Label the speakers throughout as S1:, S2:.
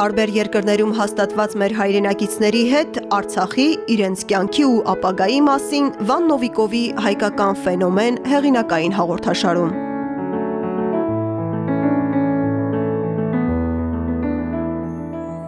S1: Տարբեր երկրներում հաստատված մեր հայրենակիցների հետ Արցախի, իրենց կյանքի ու ապագայի մասին Վան Նովիկովի «Հայկական ֆենոմեն» հեղինակային հաղորդաշարում։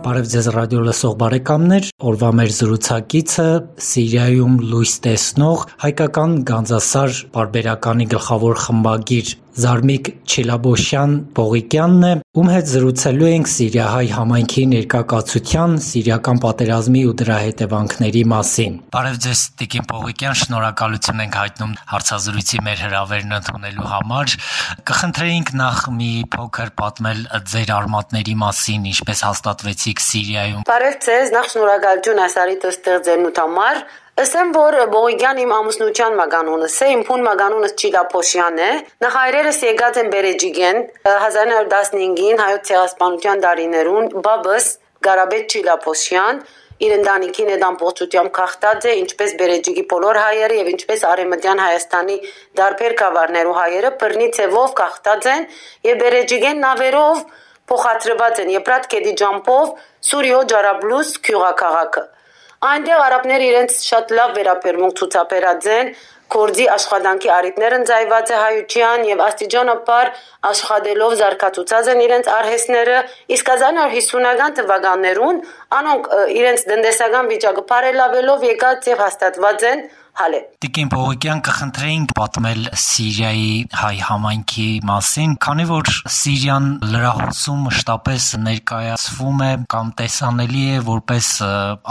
S2: Բարև ձեզ ռադիո լսող բարեկամներ, օրվա մեր զրուցակիցը Սիրիայում լույս տեսնող հայկական գանձասար բարբերականի գլխավոր խմբագիր Զարմիկ Չիլաբոշյան Պողիկյանն է, ում հետ զրուցելու ենք Սիրիահայ համայնքի ներկայացության, Սիրիական պատերազմի ու դրա հետևանքների մասին։ Բարև ձեզ, Տիկին Պողիկյան, շնորհակալություն ենք հայտնում հարցազրույցի մեր հրավերն ընդունելու համար։ Կխնդրեինք նախ մի փոքր պատմել ձեր արմատների մասին, ինչպես հաստատվեցիք Սիրիայում։
S3: Բարև ձեզ, նախ շնորհակալություն ասարիտը ստեղծելուտ համար։ Ասեմ, որ Բողոյան իմ ամուսնության մագանունս է, իմ փուն մագանունս Չիլապոշյան է։ Նախայրերս եկած են Բերեջիգեն 1915-ին հայոց ցեղասպանության տարիներուն, բաբս Գարաբետ Չիլապոշյան իր ընտանիքին հետ ամբողջությամբ քաղտած է, ինչպես Բերեջիգի բոլոր հայերը եւ ինչպես Արեմտյան Հայաստանի դարբեր կավարներու հայերը բռնի ցևով քաղտած են եւ Բերեջիգեն նավերով փոխադրված են Եփրատ գետի ջամփով Սուրիո Ջարաբլուս քյուղակաղաքը Այնտեղ արաբները իրենց շատ լավ վերաբերմունք ցուցաբերած են կորձի աշխատանքի արիտներ ընձայված է հայության եւ աստիճանաբար աշխատելով զարգացուցած են իրենց արհեստները իսկ 1950-ական թվականներուն անոնք իրենց տնտեսական վիճակը բարելավելով եկած եւ հաստատված են հալե։
S2: Տիկին Պողոկյան կխնդրեինք պատմել Սիրիայի հայ համայնքի մասին, քանի որ Սիրիան լրահոսում մշտապես ներկայացվում է կամ տեսանելի է որպես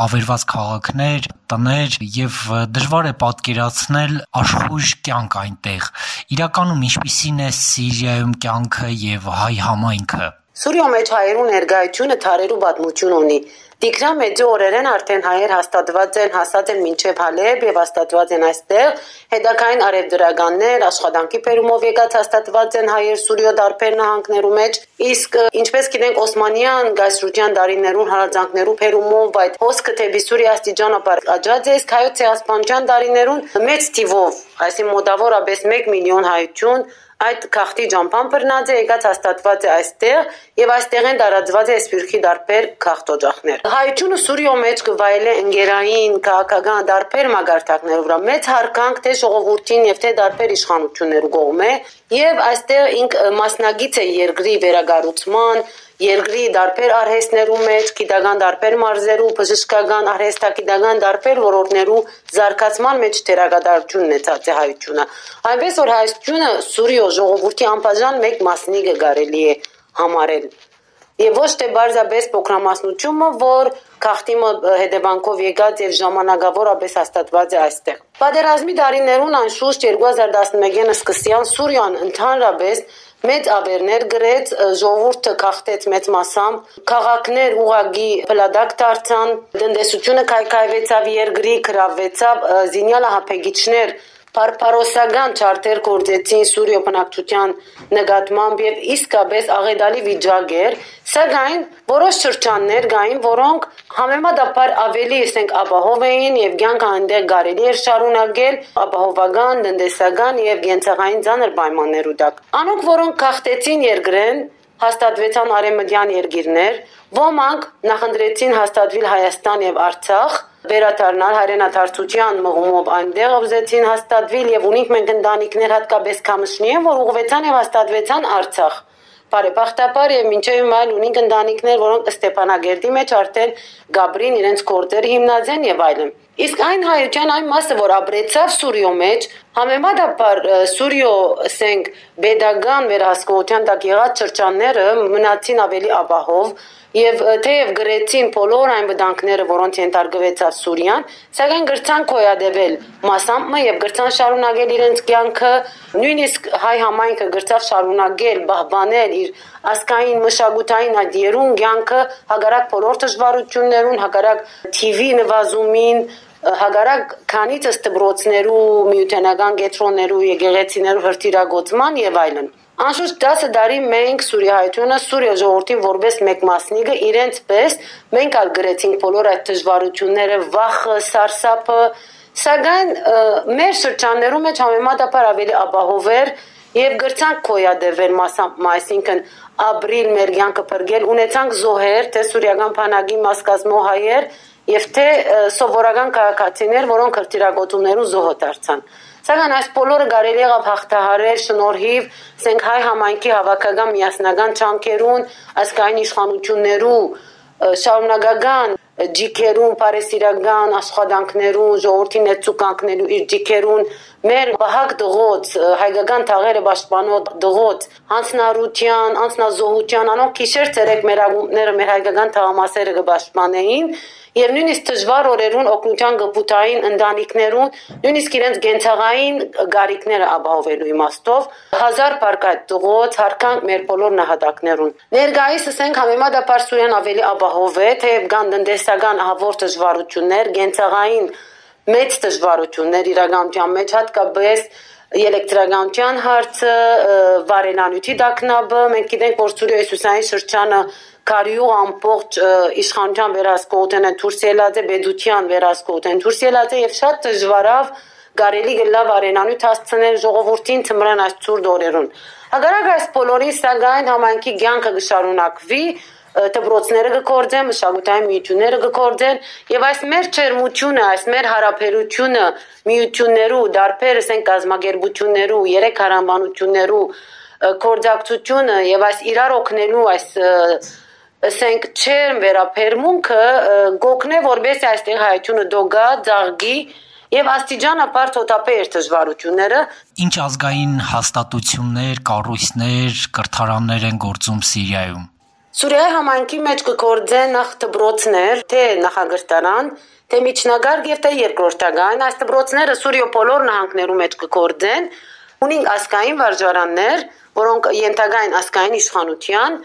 S2: ավերված քաղաքներ, տներ եւ դժվար է պատկերացնել աշխույժ կյանք այնտեղ։ Իրականում ինչպիսին է Սիրիայում կյանքը եւ հայ համայնքը։
S3: Սուրիո մեջ հայերու ներկայությունը թարերու պատմություն ունի։ Տիգրան մեծի օրերեն արդեն հայեր հաստատված են, հասած են մինչև Հալեբ եւ հաստատված են այստեղ։ Հետակային արևդրականներ, աշխատանքի բերումով եկած հաստատված են հայեր Սուրիո դարբեր նահանգներու մեջ։ Իսկ ինչպես գիտենք Օսմանյան գայսրության դարիներուն հարազանքներու բերումով այդ հոսքը թեպի Սուրիա աստիճանաբար աճած է, իսկ հայոց ցեղասպանության դարիներուն մեծ թիվով, այսինքն մոտավորապես 1 միլիոն հայություն այդ քաղտի ջամփան բռնած է եկած հաստատված է այստեղ եւ այստեղ են տարածված է սփյուռքի դարբեր քաղտոջախներ հայությունը Սուրիո մեջ կվայել է ընկերային քաղաքական դարբեր մագարտակներով վրա մեծ հարկանք թե ժողովրդին եւ թե դարբեր իշխանություններու կողմէ եւ այստեղ ինք մասնագիծ է երկրի վերագառուցման երկրի դարբեր արհեստներու մեջ, գիտական դարբեր մարզերու, բժշկական, արհեստագիտական դարբեր ոլորտներու զարգացման մեջ դերակատարություն ունեցած է հայությունը։ Այնպես որ հայությունը Սուրիո ժողովրդի անբաժան մեկ մասնիկը կարելի է համարել եւ ոչ թե բարձաբես փոքրամասնությունը, որ քաղտիմը հետևանքով եկած եւ ժամանակավորապես հաստատված է այստեղ։ Պատերազմի տարիներուն անշուշտ 2011-ին սկսյան Սուրիան ընդհանրապես մեծ ավերներ գրեց, ժողովուրդը քաղտեց մեծ մասամբ, քաղաքներ ուղագի փլադակ դարձան, տնտեսությունը քայքայվեցավ երկրի, գրավվեցավ, զինյալը հապեգիչներ Պարպարոսական չարտեր գործեցին Սուրիո բնակչության նկատմամբ եւ իսկապես աղետալի վիճակ էր, սակայն որոշ շրջաններ կային, որոնք համեմատաբար ավելի, ասենք, ապահով էին եւ կյանքը այնտեղ կարելի էր շարունակել ապահովական, տնտեսական եւ գենցաղային ցաներ պայմաններու տակ։ Անոնք, որոնք քաղտեցին երկրեն, հաստատվեցան արեմդյան երկիրներ, ոմանք նախընտրեցին հաստատվել Հայաստան եւ Արցախ, վերադառնալ հայրենադարձության մղումով այնտեղ ուզեցին հաստատվել եւ ունենք մենք ընտանիքներ հատկապես կամշնի են, որ ուղղվեցան եւ հաստատվեցան Արցախ։ Բարեբախտաբար եւ մինչեւ հիմա ունենք ընտանիքներ, որոնք Ստեփանագերդի մեջ արդեն Գաբրին իրենց կորտերը հիմնած են եւ այլն։ Իսկ այն հայության այն մասը, որ ապրեցավ Սուրիո մեջ, համեմատաբար Սուրիո, ասենք, pedagogan վերահսկողության տակ եղած շրջանները մնացին ավելի ապահով, Եվ թեև գրեցին բոլոր այն վտանգները, որոնց ենթարկվեցավ Սուրիան, սակայն գրցան կոյադեվել մասամը եւ գրցան շարունակել իրենց կյանքը, նույնիսկ հայ համայնքը գրցավ շարունակել բահբանել իր ասկային մշակութային այդ երուն կյանքը հագարակ բոլոր դժվարություններուն, հագարակ TV նվազումին, հագարակ քանիցս դբրոցներու, միութենական գետրոններու, եկեղեցիներու հրթիռագործման եւ այլն։ Անշուշտ 10 տարի մենք Սուրիայությունը, Սուրիա ժողովրդին որպես մեկ մասնիկը իրենց պես մենք ալ գրեցինք բոլոր այդ դժվարությունները, վախը, սարսափը, սակայն մեր շրջաններում մեջ համեմատաբար ավելի ապահով էր եւ գրցանք կոյադևել մասամբ, այսինքն ապրիլ մեր կյանքը բրգել, ունեցանք զոհեր, թե սուրիական բանակի մաս կազմող հայեր եւ թե սովորական քաղաքացիներ, որոնք քրտիրագոտումներու զոհը դարձան։ Սակայն այս բոլորը կարելի եղավ հաղթահարել շնորհիվ սենք հայ համայնքի հավաքական միասնական չանքերուն, ասկային իշխանություններու շարունակական ջիքերուն, բարեսիրական աշխատանքներուն, ժողովրդի ներծուկանքներու իր ջիքերուն, մեր բահակ դղոց, հայկական թաղերը պաշտպանող դղոց, անցնարության, անցնազոհության, անոնք քիշեր ցերեկ մեր ագումները, մեր հայկական թաղամասերը կպաշտպանեին, եւ նույնիսկ դժվար օրերուն օգնության գփութային ընտանիքներուն նույնիսկ իրենց գենցաղային գարիկները ապահովելու իմաստով հազար բարգատ տղոց հարկանք մեր բոլոր նահատակներուն ներկայիս ասենք համեմատաբար սուրյան ավելի ապահով է թե կան տնտեսական ահավոր դժվարություններ գենցաղային մեծ դժվարություններ իրականության մեջ հատկապես էլեկտրականության հարցը, վարենանյութի դակնաբը, մենք գիտենք, որ Սուրիա Հիսուսային շրջանը կարիու ամբողջ իշխանության վերահսկողության են դուրս ելած է, բեդության վերահսկողության դուրս ելած է եւ շատ դժվարավ կարելի գլավ արենանյութ հասցնել ժողովրդին ծմրան այս ծուրդ օրերուն։ Հագարակ այս բոլորի սակայն համայնքի ցանկը կշարունակվի, դբրոցները կկործեն, մշակութային միությունները կկործեն եւ այս մեր չերմությունը, այս մեր հարաբերությունը միություններու, դարբեր ասենք կազմակերպություններու, երեք հարանվանություններու կորձակցությունը եւ այս իրար օգնելու այս ասենք չեմ վերապերմունքը գոքնե որբես այստեղ հայությունը դոգա ձաղգի եւ աստիճանաբար թոթափեր դժվարությունները
S2: ինչ ազգային հաստատություններ, կառույցներ, կրթարաններ են գործում Սիրիայում
S3: Սուրիայի համայնքի մեջ կգործեն նախ դբրոցներ, թե նախագծարան, թե միջնագարգ եւ թե երկրորդական, այս դբրոցները Սուրիո բոլոր նահանգներու մեջ կգործեն, ունին ասկային վարժարաններ, որոնք ենթակային ասկային իշխանության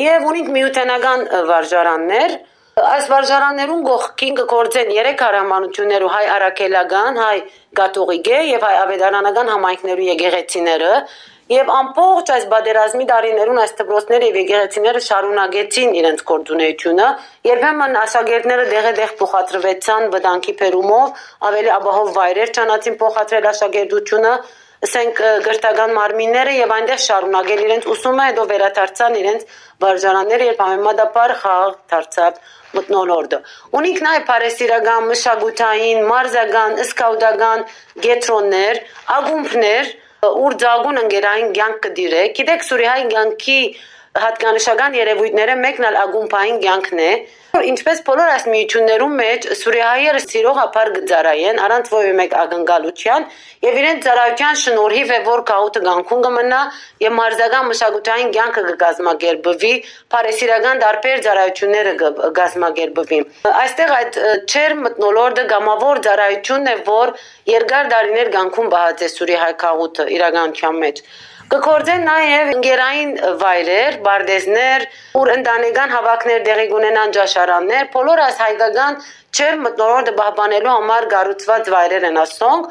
S3: եւ ունենք միութենական վարժարաններ այս վարժարաններուն գողքին կգործեն երեք հարամանություններու հայ արաքելական, հայ գաթողիկե եւ հայ ավետարանական համայնքներու եկեղեցիները Եվ ամբողջ այս բادرազմի դարիներուն այս դպրոցները եւ եկեղեցիները շարունակեցին իրենց կորձունեությունը, երբեմն աշակերտները դեղեդեղ փոխադրվեցան վտանգի փերումով, ավելի ապահով վայրեր ճանաչին փոխադրել աշակերտությունը, ասենք գրտական մարմինները եւ այնտեղ շարունակել իրենց ուսումը, հետո վերադարձան իրենց վարժարանները եւ համեմատաբար խաղ դարձավ մտնոլորդը։ Ունենք նաեւ Փարեսիրական, մշակութային, մարզական, սկաուտական գետրոններ, ագումբներ, ուր ձագուն ընկերային կյանք կդիրե։ Գիտեք, Սուրիայի կյանքի հատկանշական երևույթները մեկն էլ ագումբային կյանքն է, Ինչպես բոլոր այս միություններում մեջ Սուրիայերը սիրող ապար գծարայեն առանց ոյ մեկ ակնկալության եւ իրեն ծառայության շնորհիվ է որ կաուտը գանքուն կմնա եւ մարզական մշակութային կյանքը կգազմագերբվի, բարեսիրական դարբեր ծառայությունները կգազմագերբվի։ Այստեղ այդ չեր մտնոլորտը գամավոր ծառայությունն է, որ երկար դարիներ գանքուն բահած է Սուրիայ քաղուտը իրականության մեջ։ Կկործեն նաև ընկերային վայրեր, բարդեզներ, ուր ընտանեկան հավաքներ դեղի կունենան ճաշարաններ, բոլոր այս հայկական չեր մտնոլորտը պահպանելու համար կառուցված վայրեր են ասոնք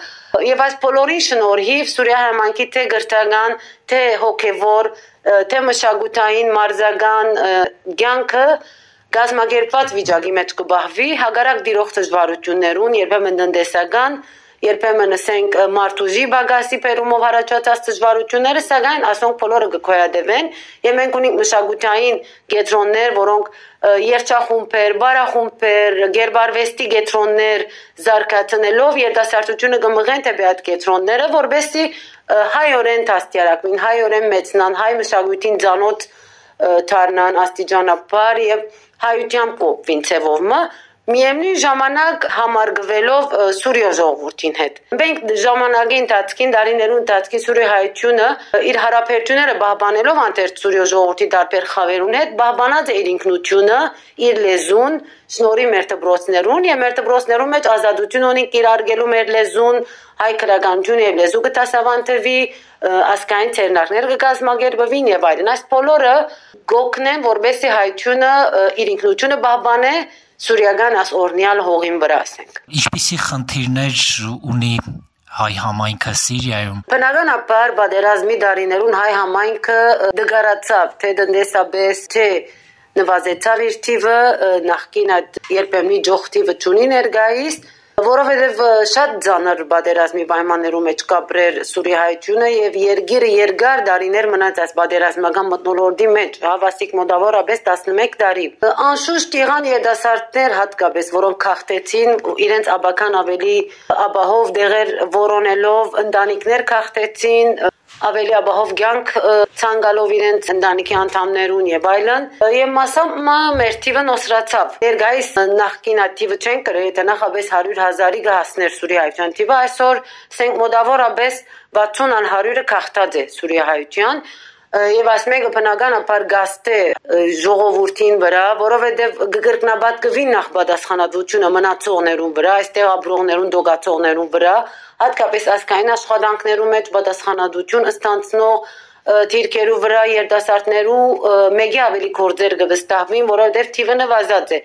S3: եւ այս բոլորի շնորհիվ Սուրիա համանքի թե գրթական, թե հոգեվոր, թե մշակութային, մարզական ցանկը գազམ་ագերբված վիճակի մեջ կբահվի հագարակ դիրող դժվարություններուն երբեմն տնտեսական երբեմն ասենք մարտուժի բագասի պերումով առաջացած դժվարությունները, սակայն ասոնք բոլորը կկոյադևեն եւ մենք ունենք մշակութային գետրոններ, որոնք երջախումբեր, բարախումբեր, գերբարվեստի գետրոններ զարգացնելով երիտասարդությունը կմղեն թե այդ գետրոնները, որբեսի հայորեն դաստիարակվին, հայորեն մեծնան, հայ մշակույթին ցանոթ դառնան աստիճանաբար եւ հայությամբ կոպվին ցևովը Միևնույն ժամանակ համարգվելով Սուրիա ժողովրդին հետ։ Մենք ժամանակի ընթացքին դարիներու ընթացքի Սուրիա հայությունը իր հարաբերությունները բահբանելով անտեր Սուրիա ժողովրդի դարբեր խավերուն հետ բահբանած է իր ինքնությունը, իր լեզուն, շնորհի մեր դբրոցներուն եւ մեր դբրոցներում մեջ ազատություն ունի կիրարգելու մեր լեզուն, հայ քրականություն եւ լեզու կտասավանդվի, ասկային ցերնակներ կգազմագերբվին եւ այլն։ Այս բոլորը գոքնեն, որբեսի հայությունը իր ինքնությունը բահբանե սուրիական աս օրնյալ հողին վրա ասենք։
S2: Ինչպիսի խնդիրներ ունի հայ համայնքը Սիրիայում։
S3: Բնականաբար բادرազմի դարիներուն հայ համայնքը դգարացավ, թե դնդեսաբես, թե նվազեցավ իր թիվը, նախքին այդ երբեմնի ջոխ թիվը ճունի ներգայիս, որովհետև շատ ցանր բادرազմի պայմաններու մեջ կապրեր սուրի հայությունը եւ երգիրը երկար դարիներ մնաց այս բادرազմական մտնոլորտի մեջ հավասիկ մոտավորապես 11 տարի անշուշտ եղան երդասարտներ հատկապես որոնք քաղտեցին իրենց աբական ավելի ապահով դեղեր որոնելով ընտանիքներ քաղտեցին ավելի ապահով կյանք ցանկալով իրենց ընտանիքի անդամներուն եւ այլն եւ մասամբ մեր թիվը նոսրացավ երգայիս նախկին ակտիվը չեն կրել եթե նախաբես 100 հազարի գահասներ Սուրիայության թիվը այսօր ասենք մոտավորապես 60-ան 100-ը քաղտած է Սուրիայության եւ այս մեկը բնականաբար գաստե ժողովրդին վրա, որովհետեւ գրկնաբադ կվին նախ պատասխանատվությունը մնացողներուն վրա, այստեղ ապրողներուն, դոգացողներուն վրա, հատկապես ասկային աշխատանքներու մեջ պատասխանատվություն ստանցնող թիրքերու վրա երդասարտներու մեգի ավելի կորձեր կվստահվին, որովհետև թիվը նվազած է։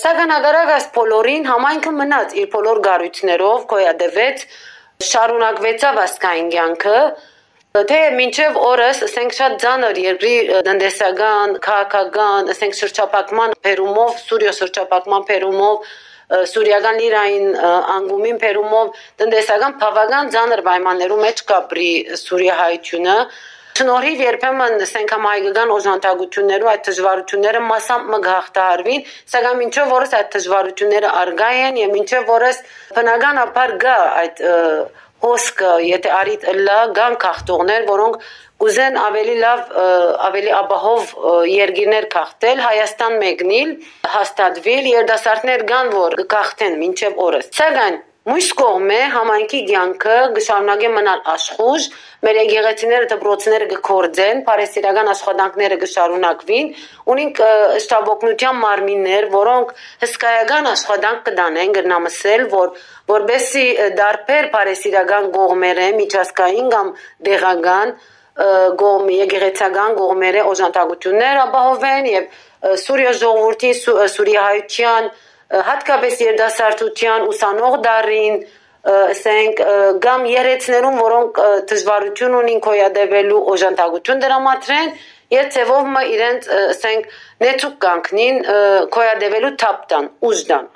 S3: Սակայն ագարակ այս բոլորին համայնքը մնաց իր բոլոր գառույցներով, կոյադևեց, շարունակվեցավ ասկային կյանքը, Թե մինչև օրս, ասենք շատ ցաներ երկրի տնտեսական, քաղաքական, ասենք շրջապակման փերումով, Սուրիա շրջապակման փերումով սուրիական լիրային անգումին փերումով տնտեսական բավական ցաներ պայմաններում մեջ կապրի Սուրիա հայությունը Շնորհիվ երբեմն ասենք համայնքական օժանդակություններով այդ դժվարությունները մասամբ մգահտարվին, սակայն մինչև որս այդ դժվարությունները արգա են եւ մինչև որս բնականաբար գա այդ հոսքը, եթե արիտ լա գան քաղտողներ, որոնք կուզեն ավելի լավ ավելի ապահով երգիրներ քաղտել Հայաստան մեկնիլ հաստատվել երդասարտներ կան որ քաղտեն մինչև օրս սակայն Մույս կողմը համայնքի ցանկը գշարունակե մնալ աշխուժ, մեր եկեղեցիները դպրոցները կկործեն, բարեսիրական աշխատանքները կշարունակվին, ունենք շտաբօգնության մարմիններ, որոնք հսկայական աշխատանք կդանեն, գրնամսել, որ որբեսի դարբեր բարեսիրական կողմերը միջազգային կամ դեղական գոմի եկեղեցական գողմերը օժանդակություններ ապահովեն եւ Սուրիա ժողովրդի Սուրիայության հատկապես երդասարտության ուսանող դարին ասենք գամ երեցներուն որոնք դժվարություն ունին կոյադևելու օժանդակություն դրամատրեն եւ ծևով մը իրենց ասենք նեցուկ կանգնին կոյադևելու թափտան ուժդան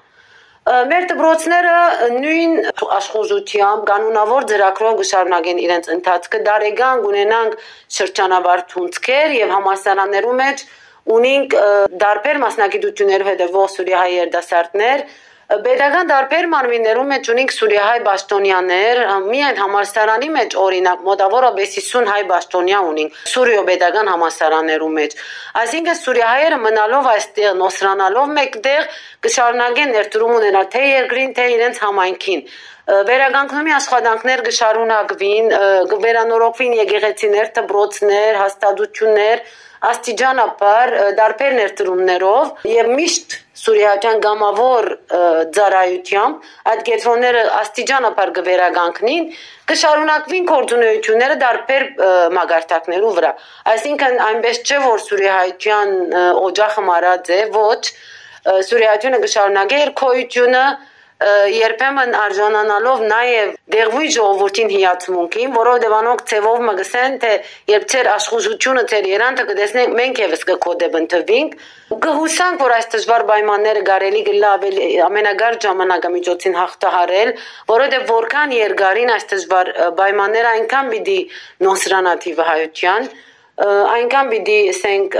S3: մեր դպրոցները նույն աշխուժությամբ կանոնավոր ծրագրով կշարունակեն իրենց ընթացքը դարեգան ունենանք շրջանավար թունցքեր եւ համասարաններու մեջ ունենք դարբեր մասնագիտություններով հետևող սուրիահայ երդասարտներ Պետական դարբեր մարմիններում մեջ ունենք Սուրիահայ Բաշտոնյաներ, միայն համալսարանի մեջ օրինակ մոտավորապես 50 հայ Բաշտոնյա ունենք Սուրիո պետական համալսարաններում մեջ։ Այսինքն Սուրիահայերը մնալով այստեղ նոսրանալով մեկտեղ կշարունակեն ներդրում ունենալ թե երկրին, թե իրենց համայնքին վերագանքնումի աշխատանքներ կշարունակվին, կվերանորոգվին եկեղեցիներ, դպրոցներ, հաստատություններ, աստիճանաբար դարբեր ներդրումներով եւ միշտ Սուրիական գամավոր ծառայությամբ այդ կետրոնները աստիճանաբար կվերագանքնին կշարունակվին կորձունեությունները դարբեր մագարտակներու վրա այսինքն այնպես չէ որ Սուրիայական օջախը մարած է ոչ Սուրիայությունը կշարունակի իր քոյությունը երբեմն արժանանալով նաև դեղվի ժողովրդին հիացմունքին, որովհետև անոնք ցևով մգսեն, թե երբ ծեր աշխուժությունը ծեր երանքը կտեսնենք մենք եւս կկոդեբ ընթվինք, կհուսանք, որ այս դժվար պայմանները կարելի գլա ավելի ամենագար ժամանակամիջոցին հաղթահարել, որովհետև որքան երկարին այս դժվար պայմանները այնքան պիտի նոսրանատիվ հայության այնքան պիտի ասենք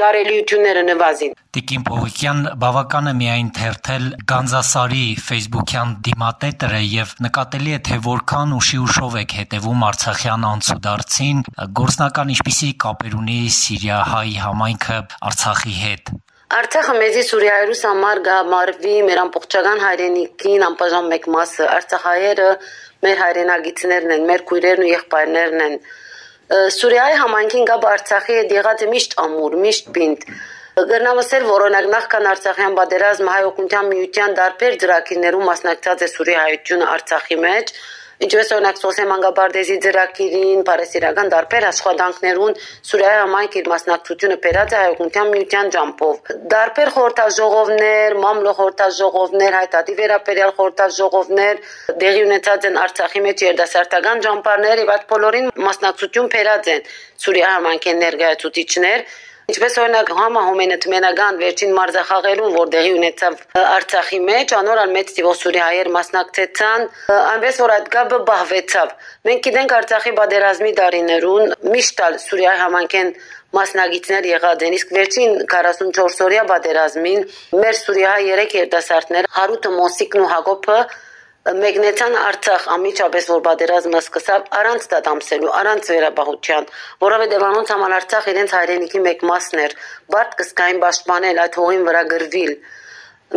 S3: գարելիությունները նվազին
S2: Տիկին Պողիկյան բավական է միայն թերթել Գանձասարի Facebook-յան դիմատետրը եւ նկատելի է թե որքան ուշի ուշով եք հետևում Արցախյան անցուդարձին գործնական ինչպիսի կապեր ունի Սիրիա-հայ համայնքը Արցախի հետ
S3: Արցախը մեզի Սուրիայրուս համար գամարվի մեր ամբողջական հայրենիքին անբաժան մեկ մասը Արցախայերը մեր հայրենագիտներն են, մեր քույրերն ու եղբայրներն են, Սուրիայի համայնքին գա Արցախի հետ եղած միշտ ամուր, միշտ պինդ։ Գրնամսել որոնակ նախքան Արցախյան պատերազմ հայօգնության միության դարբեր ծրագիրներում մասնակցած է Սուրիա հայությունը Արցախի մեջ, ինչպես օրինակ Սոսե մանգաբարդեզի ծրագիրին, Փարեսիրական դարբեր աշխատանքներուն Սուրիայի համայնք իր մասնակցությունը բերած է հայօգնության միության ջամփով։ Դարբեր խորհրդաժողովներ, մամլո խորհրդաժողովներ, հայտարարի վերապերյալ խորհրդաժողովներ դեղի ունեցած են Արցախի մեջ երդասարտական ջամփարներ եւ այդ բոլորին մասնակցություն բերած են Սուրիա համայնքի ներկայացուցիչներ Ինչպես օրինակ համահոմենթմենական վերջին մարզախաղերում, որ դեղի ունեցավ Արցախի մեջ, անորան մեծ տիվով սուրի հայեր մասնակցեցան, այնպես որ այդ գաբը բահվեցավ։ Մենք գիտենք Արցախի բادرազմի դարիներուն միշտ ալ Սուրիայի համանքեն մասնագետներ եղած են իսկ վերջին 44 օրյա պատերազմին մեր Սուրիա 3 երիտասարդները Հարութը Մոսիկն ու Հակոբը մեկնեցան Արցախ ամիջապես որ պատերազմը սկսավ առանց դատամսելու, առանց վերաբաղության, որովհետև անոնց համար Արցախ իրենց հայրենիքի մեկ մասն էր, բարդ կսկային պաշտպանել այդ հողին վրա գրվել։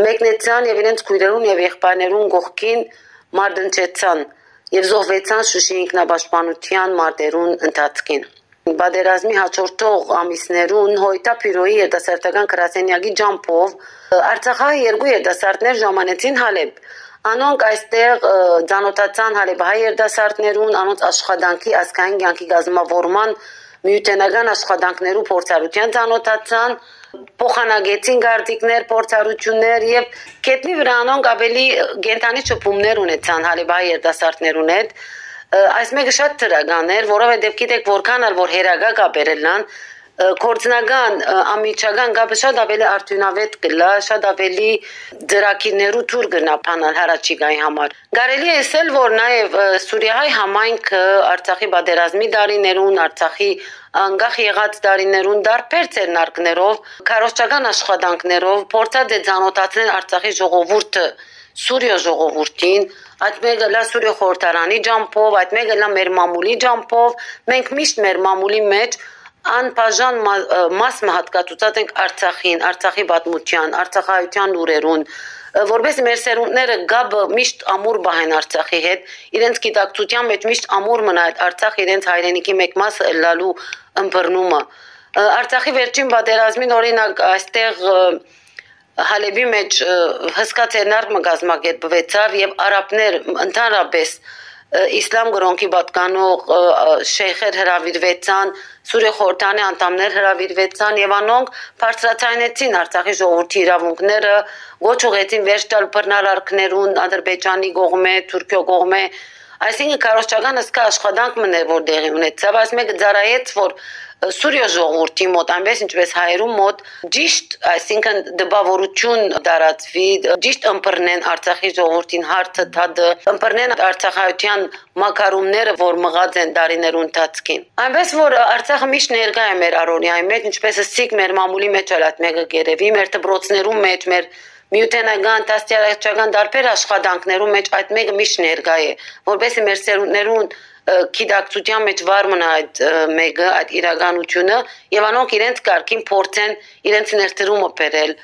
S3: Մեկնեցան եւ իրենց քույրերուն եւ եղբայրներուն գողքին մարդնչեցան եւ զոհվեցան Շուշի ինքնապաշտպանության մարտերուն ընթացքին։ Բադերազմի հաջորդող ամիսներուն Հոյտա Փիրոյի երիտասարդական գրասենյակի ջամփով Արցախահայ երկու երիտասարդներ ժամանեցին Հալեբ Անոնք այստեղ ցանոթացան Հալեբահայ երդասարտներուն, անոնց աշխատանքի ասկային կյանքի գազམ་ավորման միութենական աշխատանքներու փորձառության ցանոթացան, փոխանագեցին գարտիկներ, փորձառություններ եւ կետնի վրա անոնք ավելի գենտանի ճպումներ ունեցան Հալեբահայ երդասարտներուն հետ այս մեկը շատ դրական էր, որովհետև գիտեք որքան էլ որ հերագա կապերելան, կորձնական ամիջական գաբը շատ ավելի արդյունավետ կլա, շատ ավելի ծրակիներու թուր գնա փանալ հարաճիգայի համար։ Գարելի է ասել, որ նաև Սուրիայ համայնքը Արցախի բادرազմի դարիներուն, Արցախի անգախ եղած դարիներուն դարբեր ցերնարկներով, քարոշչական աշխատանքներով փորձած է ցանոթացնել Արցախի ժողովուրդը Սուրիա ժողովրդին, այդ մեկը լա Սուրիա խորտարանի ջամփով, այդ մեկը լա մեր մամուլի ջամփով, մենք միշտ մեր մամուլի մեջ մեջ անբաժան մաս մահատկացուցած ենք Արցախին, Արցախի պատմության, Արցախայության լուրերուն, որպես մեր սերունդները գաբը միշտ ամուր բահեն Արցախի հետ, իրենց գիտակցության մեջ միշտ ամուր մնա այդ Արցախ իրենց հայրենիքի մեկ մասը լալու ըմբռնումը։ Արցախի վերջին պատերազմին օրինակ այստեղ Հալեբի մեջ հսկա ցերնարկ մգազմագետվեցավ եւ արաբներ ընդհանրապես իսլամ գրոնքի պատկանող շեյխեր հրավիրվեցան, Սուրի խորհրդանի անդամներ հրավիրվեցան եւ անոնք բարձրացանեցին Արցախի ժողովրդի իրավունքները, ոչ ուղեցին վերջ տալ բռնարարքներուն Ադրբեջանի կողմէ, Թուրքիո կողմէ, Այսինքն կարողական հսկա աշխատանք մներ որ դեղի ունեցավ, այս մեկը ծարայեց որ Սուրիա ժողովրդի մոտ, այնպես ինչպես հայերու մոտ ճիշտ, այսինքն դպավորություն դարածվի, ճիշտ ըմբռնեն Արցախի ժողովրդին հարցը թադը, ըմբռնեն Արցախայության մակարումները, որ մղած են դարիներու ընթացքին։ Այնպես որ Արցախը միշտ ներկա է մեր արոնիայի մեջ, ինչպես ասիկ մեր մամուլի մեջ էլ այդ մեկը գերեվի, մեր դբրոցներու մեջ, մեր միութենական տասյարակչական դարբեր աշխատանքներում մեջ այդ մեկը միշտ ներկա է որովհետեւ մեր սերունդներուն գիտակցության մեջ վար մնա այդ մեկը այդ իրականությունը եւ անոնք իրենց կարգին փորձեն իրենց ներդրումը բերել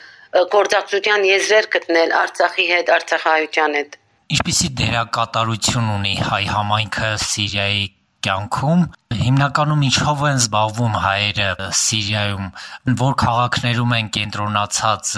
S3: գործակցության եզրեր գտնել Արցախի հետ Արցախայության հետ
S2: Ինչպիսի դերակատարություն ունի հայ համայնքը Սիրիայի կյանքում հիմնականում ինչով են զբաղվում հայերը Սիրիայում որ քաղաքներում են կենտրոնացած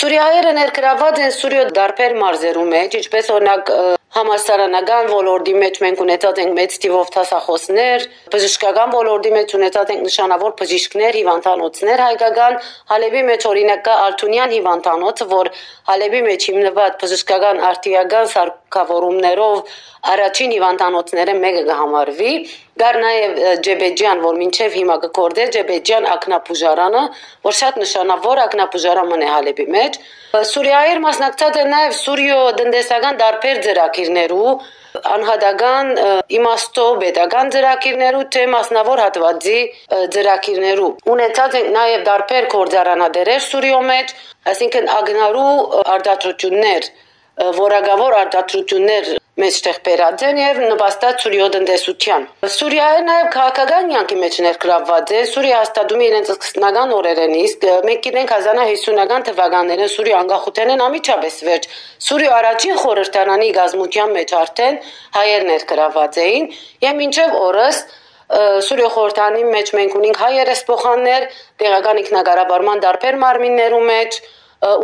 S3: Սուրիայերը ներգրաված են Սուրիո դարբեր մարզերու մեջ, ինչպես օրինակ համասարանական ոլորտի մեջ մենք ունեցած ենք մեծ տիվով տասախոսներ, բժշկական ոլորտի մեջ ունեցած ենք նշանավոր բժիշկներ, հիվանդանոցներ հայկական, Հալեբի մեջ օրինակ կա Ալթունյան հիվանդանոցը, որ Հալեբի մեջ հիմնված բժշկական արտիական սարքավորումներով առաջին հիվանդանոցները մեկը կհամարվի, Գար նաև Ջեբեջյան, որ մինչև հիմա կկորդե Ջեբեջյան ակնապուժարանը, որ շատ նշանավոր ակնապուժարան է Հալեբի մեջ։ Սուրիայեր մասնակցած են նաև Սուրիո դնդեսական դարբեր ծրագիրներու, անհատական իմաստով պետական ծրագիրներու թե մասնավոր հատվածի ծրագիրներու։ Ունեցած են նաև դարբեր կորձարանադերեր Սուրիո մեջ, այսինքն ագնարու արտադրություններ որակավոր արտադրություններ մեջտեղ բերած են եւ նպաստած Սուրիո տնտեսության։ Սուրիայի նաեւ քաղաքական յանքի մեջ ներգրավված է։ Սուրիա հաստատում է իրենց սկզբնական օրերեն, իսկ մենք գիտենք 1950-ական թվականներին Սուրիա անկախութենեն ամիջապես վերջ։ Սուրիա առաջին խորհրդարանի գազմության մեջ արդեն հայեր ներգրաված էին եւ մինչեւ օրս Սուրիա խորհրդանի մեջ մենք ունենք հայ երեսփոխաններ, տեղական ինքնագարաբարման դարբեր մարմիններու մեջ,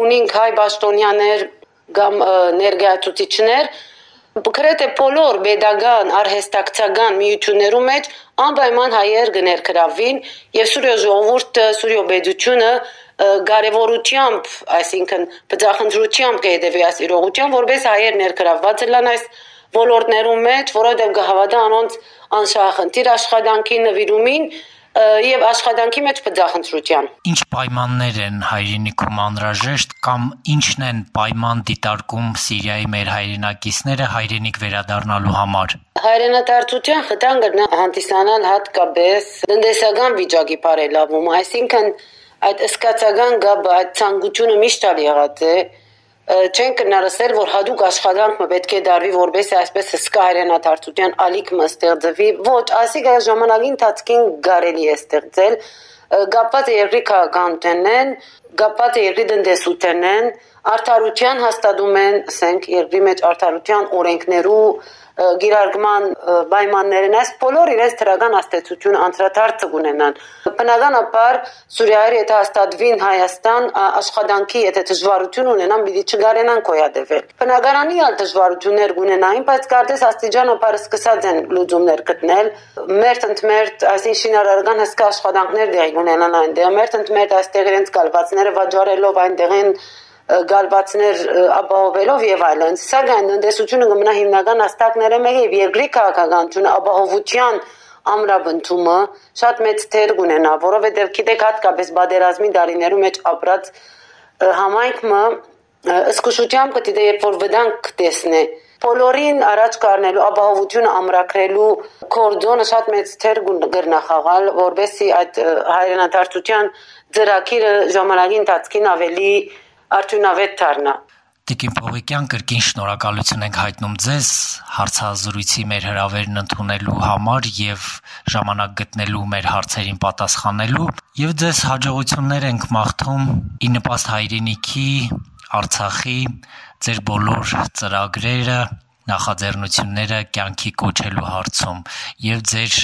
S3: ունենք հայ պաշտոնյաներ կամ ներգայացուցիչներ, Գրեթե բոլոր pedagogan արհեստակցական միություններու մեջ անպայման հայեր կներկրավին եւ Սուրիո ժողովուրդը, Սուրիո պետությունը կարևորությամբ, այսինքն բծախնդրությամբ կհետևի այս իրողության, որպես հայեր ներկրավված լան այս ոլորտներում մեջ, որովհետև կհավատա անոնց անշահախնդիր աշխատանքի նվիրումին եւ աշխատանքի մեջ բծախնդրության։
S2: Ինչ պայմաններ են հայրենիքում անհրաժեշտ կամ ինչն են պայման դիտարկում Սիրիայի մեր հայրենակիցները հայրենիք վերադառնալու համար։
S3: Հայրենատարածության խթան հանդիսանալ հատկապես տնտեսական վիճակի բարելավում, այսինքն այդ սկացական գաբը, այդ ցանկությունը միշտ ալիղած է, չեն կնարսել, որ հadoop աշխատանքը պետք է դարվի, որբեսի այսպես հսկա հայրենադարձության ալիքը ստեղծվի։ Ոչ, ասիկա ժամանակի ընթացքին կարելի է ստեղծել գապված է երկրի քաղաքականությունն, գապված է երկրի տնտեսությունն, արդարության հաստատում են, ասենք, երկրի մեջ արդարության օրենքներու գիրարգման պայմաններն այս բոլոր իրենց դրական աստեցություն անդրադարձը կունենան բնականաբար սուրիայի եթե հաստատվին հայաստան աշխատանքի եթե դժվարություն ունենան պիտի չգարենան կոյադեվել բնականանի ալ դժվարություններ կունենային բայց կարծես աստիճանաբար սկսած են լուծումներ գտնել մերթ ընդմերթ այսին շինարարական հսկա աշխատանքներ դեղի ունենան այնտեղ մերթ ընդմերթ այստեղ իրենց կալվածները վաճառելով այնտեղին գալվածներ ապահովելով եւ այլն։ Սակայն տնտեսությունը կմնա հիմնական հաստակները մեր եւ երկրի քաղաքականությունը ապահովության ամրաբնդումը շատ մեծ թեր ունենա, որովհետեւ գիտեք հատկապես բادرազմի դարիներու մեջ ապրած համայնքը սկսուճամ կդիտե երբ որ վտանգ տեսնե բոլորին առաջ կառնելու ապահովությունը ամրակրելու կորդոնը շատ մեծ թեր գտնախաղալ որբեսի այդ հայրենադարձության ծրագիրը ժամանակի ընթացքին ավելի արդյունավետ դառնա։
S2: Տիկին Պողիկյան կրկին շնորհակալություն ենք հայտնում ձեզ հարցազրույցի մեր հրավերն ընդունելու համար եւ ժամանակ գտնելու մեր հարցերին պատասխանելու եւ ձեզ հաջողություններ ենք մաղթում ի նպաստ հայրենիքի Արցախի ձեր բոլոր ծրագրերը նախաձեռնությունները կյանքի կոչելու հարցում եւ ձեր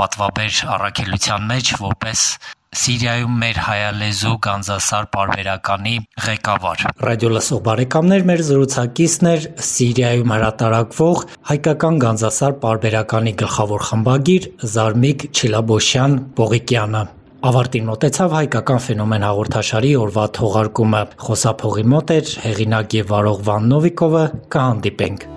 S2: պատվաբեր առաքելության մեջ որպես Սիրիայում մեր հայալեզու գանձասար պարբերականի ղեկավար։ Ռադիո լսող բարեկամներ, մեր զրուցակիցն էր Սիրիայում հրատարակվող հայկական գանձասար պարբերականի գլխավոր խմբագիր Զարմիկ Չիլաբոշյան Պողիկյանը։ Ավարտին մոտեցավ հայկական ֆենոմեն հաղորդաշարի օրվա թողարկումը։ Խոսափողի մոտ էր հեղինակ եւ վարող Վան Նովիկովը։ Կհանդիպենք։